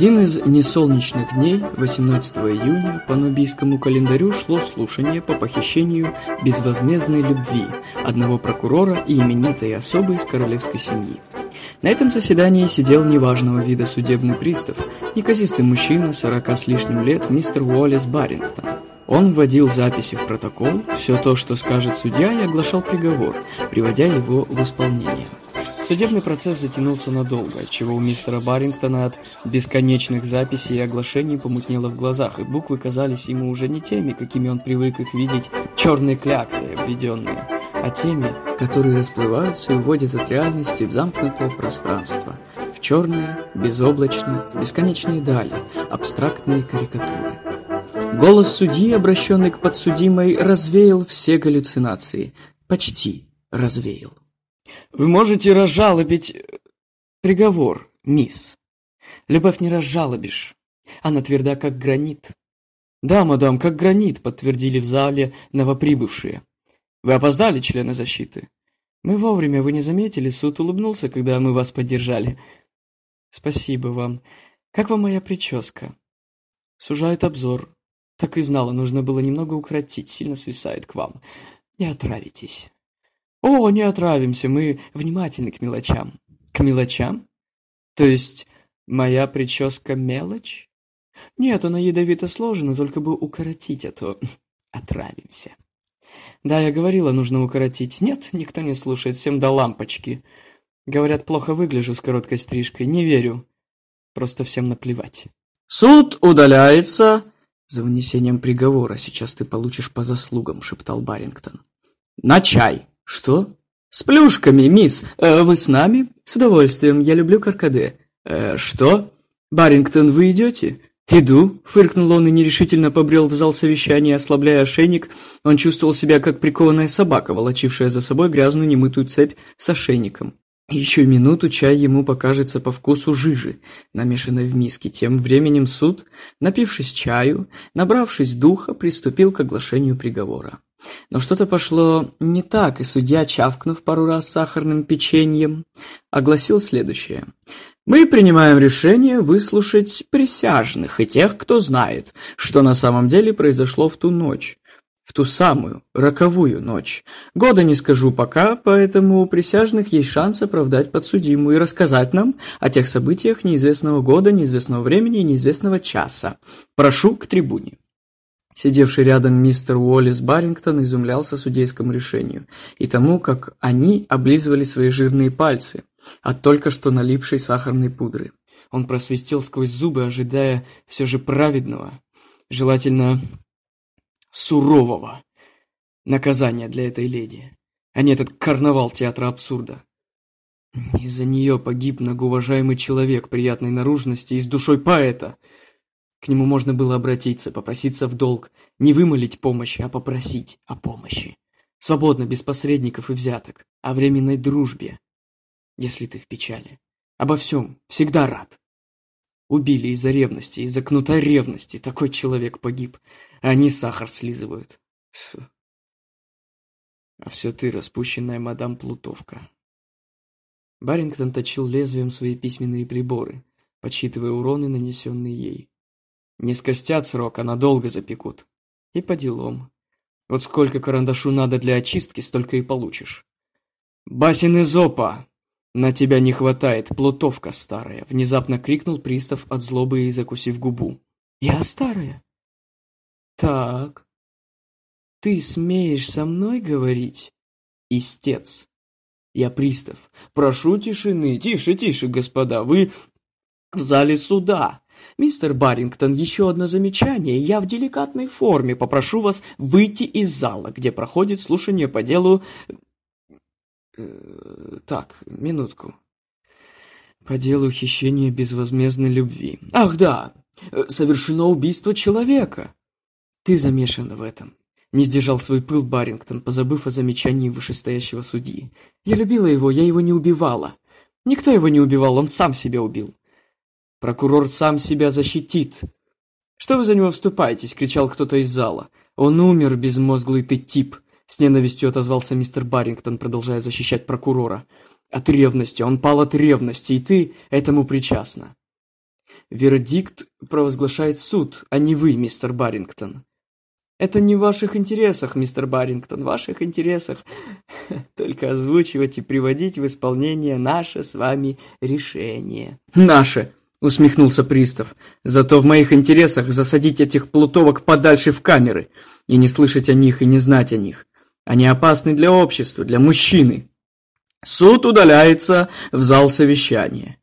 один из несолнечных дней, 18 июня, по нубийскому календарю шло слушание по похищению безвозмездной любви одного прокурора и именитой особы из королевской семьи. На этом заседании сидел неважного вида судебный пристав, неказистый мужчина, сорока с лишним лет, мистер Уоллес Баррингтон. Он вводил записи в протокол, все то, что скажет судья, и оглашал приговор, приводя его в исполнение. Судебный процесс затянулся надолго, отчего у мистера Баррингтона от бесконечных записей и оглашений помутнело в глазах, и буквы казались ему уже не теми, какими он привык их видеть, черные кляксы, обведенные, а теми, которые расплываются и уводят от реальности в замкнутое пространство, в черные, безоблачные, бесконечные дали, абстрактные карикатуры. Голос судьи, обращенный к подсудимой, развеял все галлюцинации. Почти развеял. Вы можете разжалобить э, приговор, мисс. Любовь не разжалобишь. Она тверда, как гранит. Да, мадам, как гранит, подтвердили в зале новоприбывшие. Вы опоздали, члены защиты? Мы вовремя, вы не заметили, суд улыбнулся, когда мы вас поддержали. Спасибо вам. Как вам моя прическа? Сужает обзор. Так и знала, нужно было немного укоротить, сильно свисает к вам. Не отравитесь. «О, не отравимся, мы внимательны к мелочам». «К мелочам? То есть моя прическа мелочь?» «Нет, она ядовито сложена, только бы укоротить, а то отравимся». «Да, я говорила, нужно укоротить. Нет, никто не слушает, всем до лампочки. Говорят, плохо выгляжу с короткой стрижкой. Не верю. Просто всем наплевать». «Суд удаляется!» «За вынесением приговора сейчас ты получишь по заслугам», — шептал Барингтон. «На чай!» «Что?» «С плюшками, мисс. Э, вы с нами?» «С удовольствием. Я люблю каркаде». «Э, что?» «Барингтон, вы идете?» «Иду», — фыркнул он и нерешительно побрел в зал совещания, ослабляя ошейник. Он чувствовал себя как прикованная собака, волочившая за собой грязную немытую цепь с ошейником. Еще минуту чай ему покажется по вкусу жижи, намешанной в миске. Тем временем суд, напившись чаю, набравшись духа, приступил к оглашению приговора. Но что-то пошло не так, и судья, чавкнув пару раз сахарным печеньем, огласил следующее. «Мы принимаем решение выслушать присяжных и тех, кто знает, что на самом деле произошло в ту ночь, в ту самую роковую ночь. Года не скажу пока, поэтому у присяжных есть шанс оправдать подсудимую и рассказать нам о тех событиях неизвестного года, неизвестного времени и неизвестного часа. Прошу к трибуне». Сидевший рядом мистер Уоллес Баррингтон изумлялся судейскому решению и тому, как они облизывали свои жирные пальцы от только что налипшей сахарной пудры. Он просвистел сквозь зубы, ожидая все же праведного, желательно сурового наказания для этой леди, а не этот карнавал театра абсурда. Из-за нее погиб многоуважаемый человек приятной наружности и с душой поэта — к нему можно было обратиться, попроситься в долг, не вымолить помощи, а попросить о помощи. Свободно, без посредников и взяток, о временной дружбе, если ты в печали. Обо всем, всегда рад. Убили из-за ревности, из-за кнута ревности. Такой человек погиб, а они сахар слизывают. Фу. А все ты, распущенная мадам Плутовка. Барингтон точил лезвием свои письменные приборы, подсчитывая уроны, нанесенные ей. Не скостят срок, а надолго запекут. И по делам. Вот сколько карандашу надо для очистки, столько и получишь. «Басин Изопа! На тебя не хватает, плутовка старая!» Внезапно крикнул пристав от злобы и закусив губу. «Я старая?» «Так, ты смеешь со мной говорить?» «Истец!» «Я пристав. Прошу тишины, тише, тише, господа, вы в зале суда!» «Мистер Баррингтон, еще одно замечание. Я в деликатной форме попрошу вас выйти из зала, где проходит слушание по делу...» э, «Так, минутку. По делу хищения безвозмездной любви. Ах, да! Совершено убийство человека!» «Ты замешан в этом». Не сдержал свой пыл Баррингтон, позабыв о замечании вышестоящего судьи. «Я любила его, я его не убивала. Никто его не убивал, он сам себя убил. Прокурор сам себя защитит. Что вы за него вступаетесь? кричал кто-то из зала. Он умер, безмозглый ты тип, с ненавистью отозвался мистер Баррингтон, продолжая защищать прокурора. От ревности, он пал от ревности, и ты этому причастна. Вердикт провозглашает суд, а не вы, мистер Баррингтон. Это не в ваших интересах, мистер Баррингтон, в ваших интересах только озвучивать и приводить в исполнение наше с вами решение. Наше, усмехнулся пристав. Зато в моих интересах засадить этих плутовок подальше в камеры и не слышать о них и не знать о них. Они опасны для общества, для мужчины. Суд удаляется в зал совещания.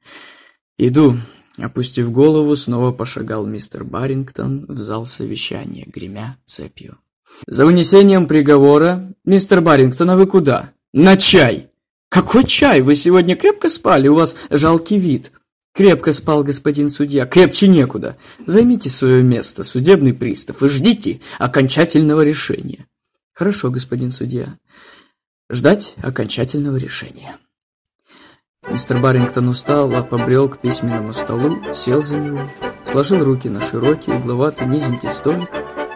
Иду. Опустив голову, снова пошагал мистер Баррингтон в зал совещания, гремя цепью. «За вынесением приговора, мистер Баррингтон, а вы куда?» «На чай!» «Какой чай? Вы сегодня крепко спали? У вас жалкий вид». «Крепко спал господин судья. Крепче некуда. Займите свое место, судебный пристав, и ждите окончательного решения». «Хорошо, господин судья. Ждать окончательного решения». Мистер Баррингтон устал, а побрел к письменному столу, сел за него, сложил руки на широкий, угловатый, низенький столик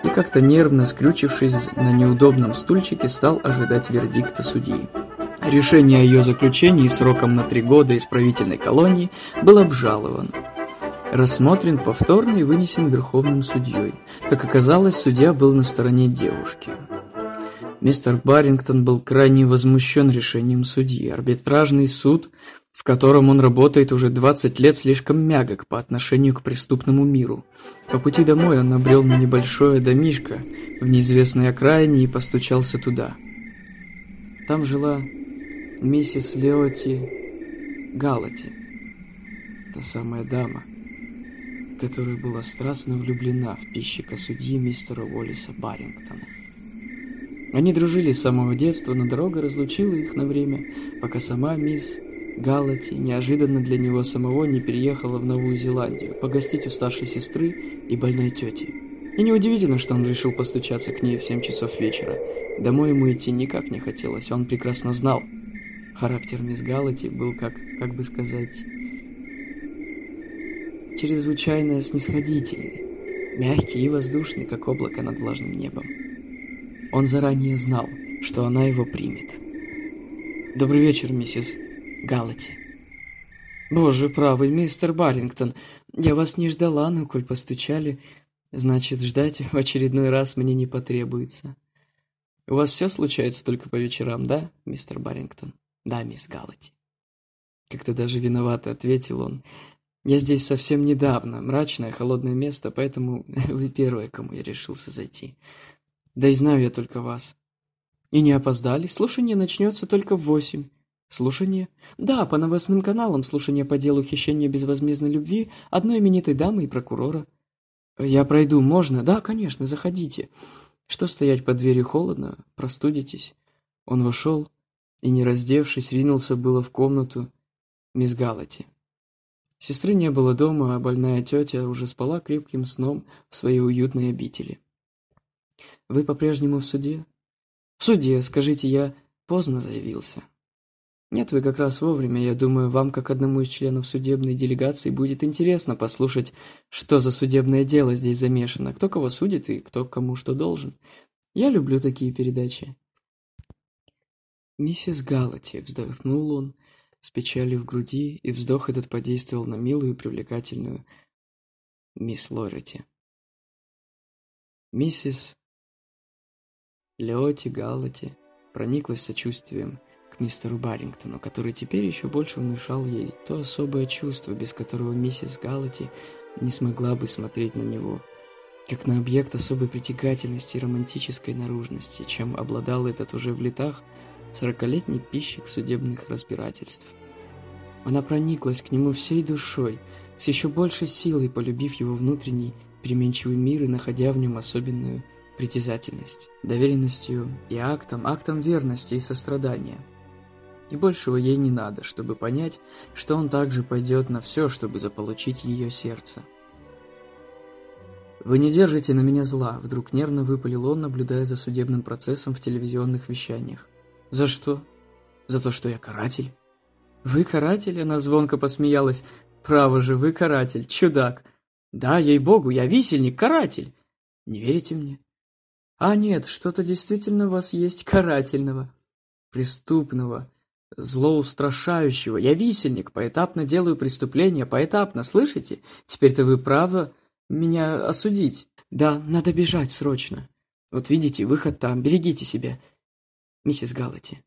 и, как-то нервно скрючившись на неудобном стульчике, стал ожидать вердикта судьи. Решение о ее заключении сроком на три года исправительной колонии был обжалован. Рассмотрен повторно и вынесен верховным судьей. Как оказалось, судья был на стороне девушки. Мистер Баррингтон был крайне возмущен решением судьи. Арбитражный суд в котором он работает уже 20 лет, слишком мягок по отношению к преступному миру. По пути домой он набрел на небольшое домишко в неизвестной окраине и постучался туда. Там жила миссис Леоти Галати, та самая дама, которая была страстно влюблена в пищика судьи мистера Уоллиса Баррингтона. Они дружили с самого детства, но дорога разлучила их на время, пока сама мисс Галати неожиданно для него самого не переехала в Новую Зеландию, погостить у старшей сестры и больной тети. И неудивительно, что он решил постучаться к ней в 7 часов вечера. Домой ему идти никак не хотелось, он прекрасно знал. Характер мисс Галати был, как, как бы сказать, чрезвычайно снисходительный, мягкий и воздушный, как облако над влажным небом. Он заранее знал, что она его примет. «Добрый вечер, миссис Галати. «Боже правый, мистер Баррингтон, я вас не ждала, но коль постучали, значит, ждать в очередной раз мне не потребуется. У вас все случается только по вечерам, да, мистер Баррингтон?» «Да, мисс Галати». Как-то даже виновато ответил он. «Я здесь совсем недавно, мрачное, холодное место, поэтому вы первая, кому я решился зайти. Да и знаю я только вас. И не опоздали, слушание начнется только в восемь. Слушание? Да, по новостным каналам слушание по делу хищения безвозмездной любви одной именитой дамы и прокурора. Я пройду, можно? Да, конечно, заходите. Что стоять под дверью холодно? Простудитесь. Он вошел и, не раздевшись, ринулся было в комнату мисс Галати. Сестры не было дома, а больная тетя уже спала крепким сном в своей уютной обители. «Вы по-прежнему в суде?» «В суде, скажите, я поздно заявился». Нет, вы как раз вовремя. Я думаю, вам, как одному из членов судебной делегации, будет интересно послушать, что за судебное дело здесь замешано, кто кого судит и кто кому что должен. Я люблю такие передачи. Миссис Галати, вздохнул он с печалью в груди, и вздох этот подействовал на милую и привлекательную мисс Лорити. Миссис Леоти Галати прониклась сочувствием мистеру Баррингтону, который теперь еще больше внушал ей то особое чувство, без которого миссис Галлати не смогла бы смотреть на него, как на объект особой притягательности и романтической наружности, чем обладал этот уже в летах сорокалетний пищик судебных разбирательств. Она прониклась к нему всей душой, с еще большей силой полюбив его внутренний переменчивый мир и находя в нем особенную притязательность, доверенностью и актом, актом верности и сострадания – и большего ей не надо, чтобы понять, что он также пойдет на все, чтобы заполучить ее сердце. «Вы не держите на меня зла», — вдруг нервно выпалил он, наблюдая за судебным процессом в телевизионных вещаниях. «За что?» «За то, что я каратель». «Вы каратель?» — она звонко посмеялась. «Право же, вы каратель, чудак!» «Да, ей-богу, я висельник, каратель!» «Не верите мне?» «А нет, что-то действительно у вас есть карательного, преступного, зло устрашающего. Я висельник, поэтапно делаю преступления, поэтапно, слышите? Теперь-то вы правы меня осудить. Да, надо бежать срочно. Вот видите, выход там, берегите себя, миссис Галлати.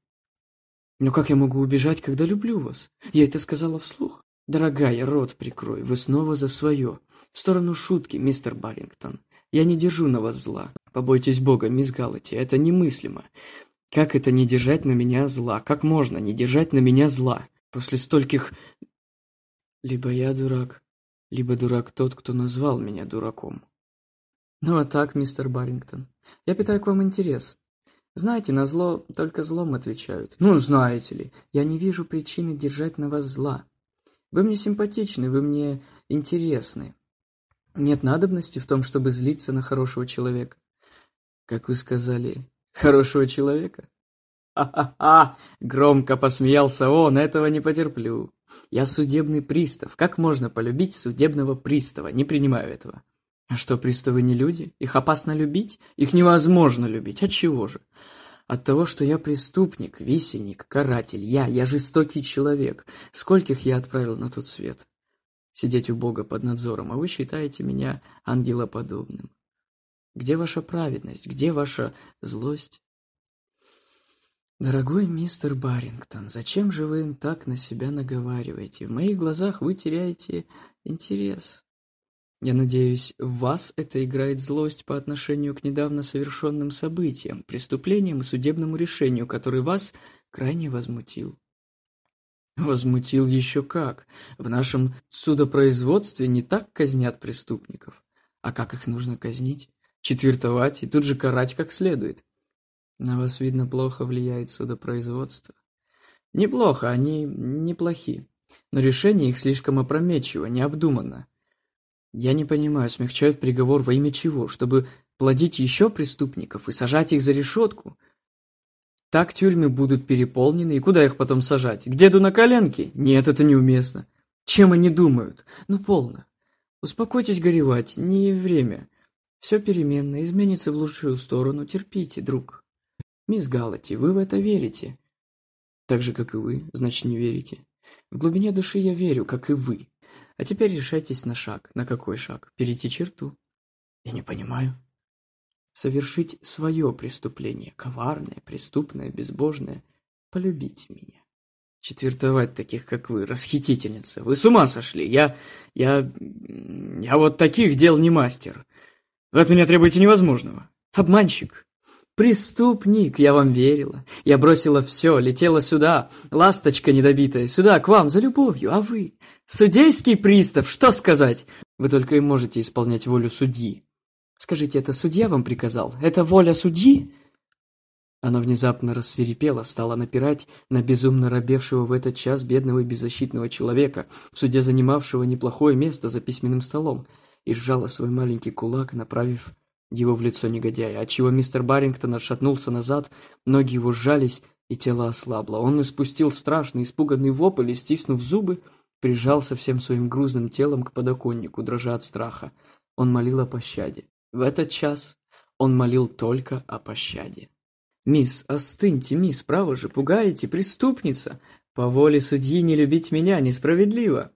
Но как я могу убежать, когда люблю вас? Я это сказала вслух. Дорогая, рот прикрой, вы снова за свое. В сторону шутки, мистер Баррингтон. Я не держу на вас зла. Побойтесь Бога, мисс Галлати, это немыслимо. Как это не держать на меня зла? Как можно не держать на меня зла? После стольких... Либо я дурак, либо дурак тот, кто назвал меня дураком. Ну а так, мистер Баррингтон, я питаю к вам интерес. Знаете, на зло только злом отвечают. Ну, знаете ли, я не вижу причины держать на вас зла. Вы мне симпатичны, вы мне интересны. Нет надобности в том, чтобы злиться на хорошего человека. Как вы сказали, хорошего человека? «Ха-ха-ха!» — громко посмеялся он, этого не потерплю. «Я судебный пристав. Как можно полюбить судебного пристава? Не принимаю этого». А что, приставы не люди? Их опасно любить? Их невозможно любить. От чего же? От того, что я преступник, висельник, каратель. Я, я жестокий человек. Скольких я отправил на тот свет? Сидеть у Бога под надзором, а вы считаете меня ангелоподобным. Где ваша праведность? Где ваша злость? Дорогой мистер Барингтон, зачем же вы так на себя наговариваете? В моих глазах вы теряете интерес. Я надеюсь, в вас это играет злость по отношению к недавно совершенным событиям, преступлениям и судебному решению, который вас крайне возмутил. Возмутил еще как. В нашем судопроизводстве не так казнят преступников. А как их нужно казнить? Четвертовать и тут же карать как следует. На вас, видно, плохо влияет судопроизводство. Неплохо, они неплохи. Но решение их слишком опрометчиво, необдуманно. Я не понимаю, смягчают приговор во имя чего? Чтобы плодить еще преступников и сажать их за решетку? Так тюрьмы будут переполнены, и куда их потом сажать? К деду на коленке? Нет, это неуместно. Чем они думают? Ну, полно. Успокойтесь горевать, не время. Все переменно, изменится в лучшую сторону, терпите, друг. Мисс Галлати, вы в это верите? Так же, как и вы, значит, не верите. В глубине души я верю, как и вы. А теперь решайтесь на шаг. На какой шаг? Перейти черту? Я не понимаю. Совершить свое преступление, коварное, преступное, безбожное. Полюбите меня. Четвертовать таких, как вы, расхитительница. Вы с ума сошли. Я... я... я вот таких дел не мастер. Вы от меня требуете невозможного. Обманщик. Преступник, я вам верила. Я бросила все, летела сюда, ласточка недобитая, сюда, к вам, за любовью. А вы? Судейский пристав, что сказать? Вы только и можете исполнять волю судьи. Скажите, это судья вам приказал? Это воля судьи? Она внезапно рассверепела, стала напирать на безумно робевшего в этот час бедного и беззащитного человека, в суде занимавшего неплохое место за письменным столом, и сжала свой маленький кулак, направив его в лицо негодяя, отчего мистер Баррингтон отшатнулся назад, ноги его сжались, и тело ослабло. Он испустил страшный, испуганный вопль и, стиснув зубы, прижался всем своим грузным телом к подоконнику, дрожа от страха. Он молил о пощаде. В этот час он молил только о пощаде. «Мисс, остыньте, мисс, право же, пугаете, преступница! По воле судьи не любить меня несправедливо!»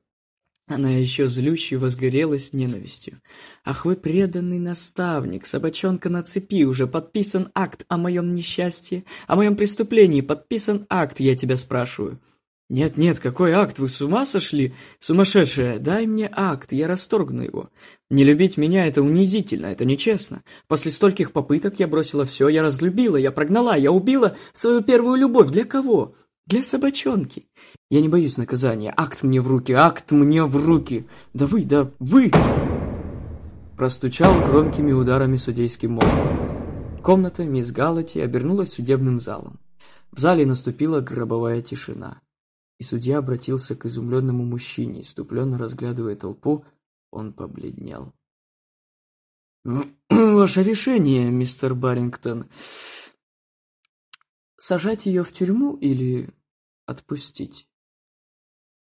Она еще злюще возгорелась ненавистью. «Ах вы преданный наставник, собачонка на цепи, уже подписан акт о моем несчастье, о моем преступлении, подписан акт, я тебя спрашиваю». «Нет-нет, какой акт? Вы с ума сошли? Сумасшедшая! Дай мне акт, я расторгну его. Не любить меня — это унизительно, это нечестно. После стольких попыток я бросила все, я разлюбила, я прогнала, я убила свою первую любовь. Для кого? Для собачонки. Я не боюсь наказания. Акт мне в руки, акт мне в руки. Да вы, да вы!» Простучал громкими ударами судейский молот. Комната мисс Галлати обернулась судебным залом. В зале наступила гробовая тишина и судья обратился к изумленному мужчине, иступленно разглядывая толпу, он побледнел. «Ваше решение, мистер Баррингтон, сажать ее в тюрьму или отпустить?»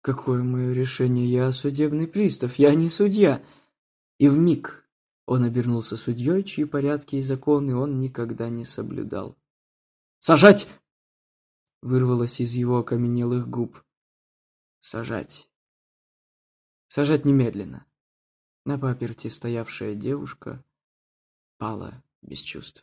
«Какое мое решение? Я судебный пристав, я не судья!» И в миг он обернулся судьей, чьи порядки и законы он никогда не соблюдал. «Сажать вырвалось из его окаменелых губ. Сажать. Сажать немедленно. На паперти стоявшая девушка пала без чувств.